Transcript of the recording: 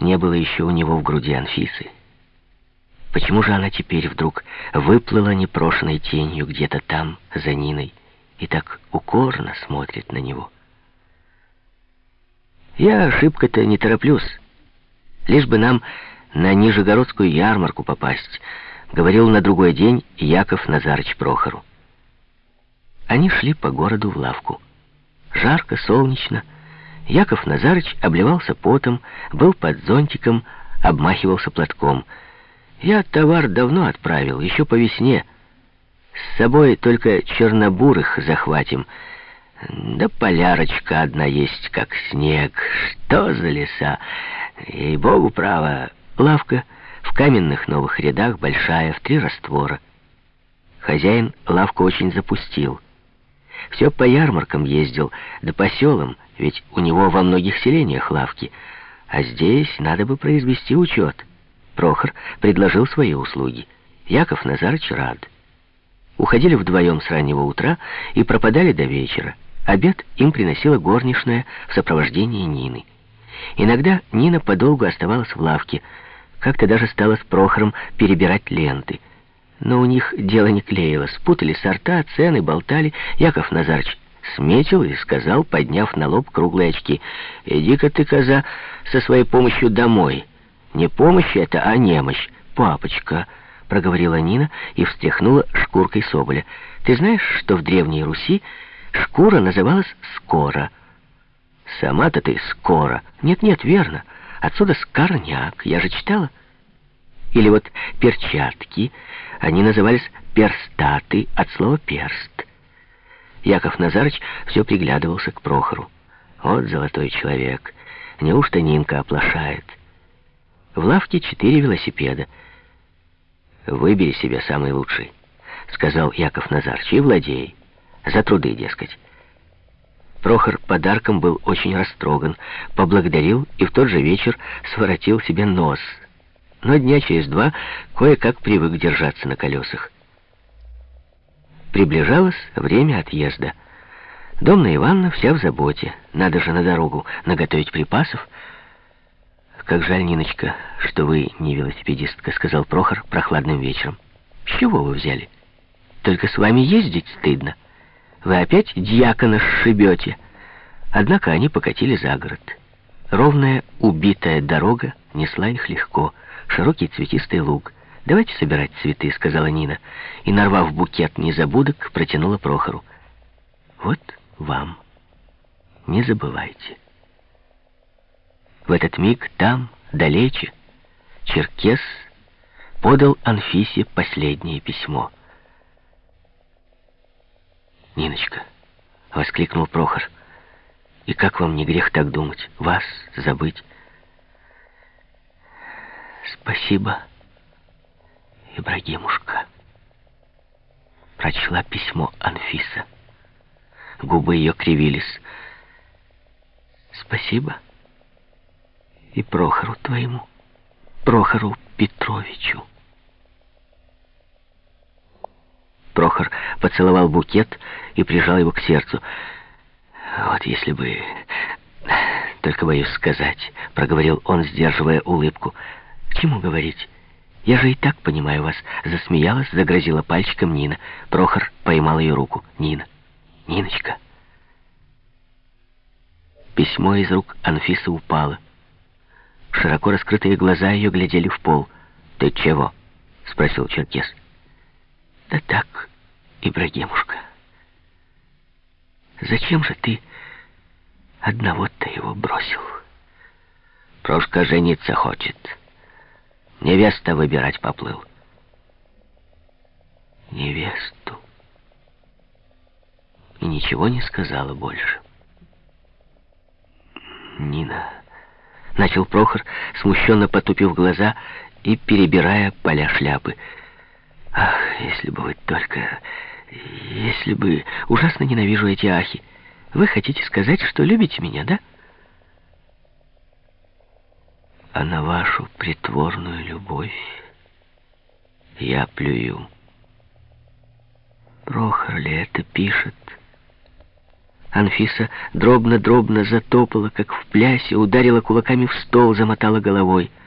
не было еще у него в груди Анфисы. Почему же она теперь вдруг выплыла непрошенной тенью где-то там, за Ниной, и так укорно смотрит на него? Я ошибка-то не тороплюсь. Лишь бы нам на Нижегородскую ярмарку попасть, говорил на другой день Яков Назарыч Прохору. Они шли по городу в лавку. Жарко, солнечно. Яков Назарыч обливался потом, был под зонтиком, обмахивался платком. Я товар давно отправил, еще по весне. С собой только чернобурых захватим. Да полярочка одна есть, как снег. Что за леса? Ей-богу, право. Лавка в каменных новых рядах, большая, в три раствора. Хозяин лавку очень запустил. Все по ярмаркам ездил, да по селам, ведь у него во многих селениях лавки. А здесь надо бы произвести учет. Прохор предложил свои услуги. Яков Назарыч рад. Уходили вдвоем с раннего утра и пропадали до вечера. Обед им приносила горничная в сопровождении Нины. Иногда Нина подолгу оставалась в лавке, как-то даже стала с Прохором перебирать ленты. Но у них дело не клеилось. Путали сорта, цены, болтали. Яков Назарыч сметил и сказал, подняв на лоб круглые очки, «Иди-ка ты, коза, со своей помощью домой. Не помощь это, а немощь. Папочка». — проговорила Нина и встряхнула шкуркой соболя. «Ты знаешь, что в Древней Руси шкура называлась «скоро»?» «Сама-то ты «скоро». Нет-нет, верно. Отсюда «скорняк». Я же читала. Или вот перчатки, они назывались перстаты от слова «перст». Яков Назарыч все приглядывался к Прохору. Вот золотой человек. Неужто Нинка оплошает? В лавке четыре велосипеда. «Выбери себе самый лучший», — сказал Яков Назарыч, — «и владей. За труды, дескать». Прохор подарком был очень растроган, поблагодарил и в тот же вечер своротил себе нос. Но дня через два кое-как привык держаться на колесах. Приближалось время отъезда. Домна Ивановна вся в заботе. Надо же на дорогу наготовить припасов, «Как жаль, Ниночка, что вы не велосипедистка», — сказал Прохор прохладным вечером. «С чего вы взяли? Только с вами ездить стыдно. Вы опять дьякона сшибете». Однако они покатили за город. Ровная, убитая дорога несла их легко. Широкий цветистый луг. «Давайте собирать цветы», — сказала Нина. И, нарвав букет незабудок, протянула Прохору. «Вот вам. Не забывайте». В этот миг там, далече, Черкес подал Анфисе последнее письмо. «Ниночка», — воскликнул Прохор, — «и как вам не грех так думать, вас забыть?» «Спасибо, Ибрагимушка», — прочла письмо Анфиса. Губы ее кривились. «Спасибо» и Прохору твоему, Прохору Петровичу. Прохор поцеловал букет и прижал его к сердцу. «Вот если бы... Только боюсь сказать», — проговорил он, сдерживая улыбку. «К чему говорить? Я же и так понимаю вас». Засмеялась, загрозила пальчиком Нина. Прохор поймал ее руку. «Нина! Ниночка!» Письмо из рук Анфисы упало. Широко раскрытые глаза ее глядели в пол. «Ты чего?» — спросил Черкес. «Да так, Ибрагимушка. Зачем же ты одного-то его бросил?» «Прошка жениться хочет. Невеста выбирать поплыл». «Невесту?» И ничего не сказала больше. «Нина...» Начал Прохор, смущенно потупив глаза и перебирая поля шляпы. «Ах, если бы вы только... Если бы... Ужасно ненавижу эти ахи. Вы хотите сказать, что любите меня, да?» «А на вашу притворную любовь я плюю». Прохор ли это пишет? Анфиса дробно-дробно затопала, как в плясе, ударила кулаками в стол, замотала головой —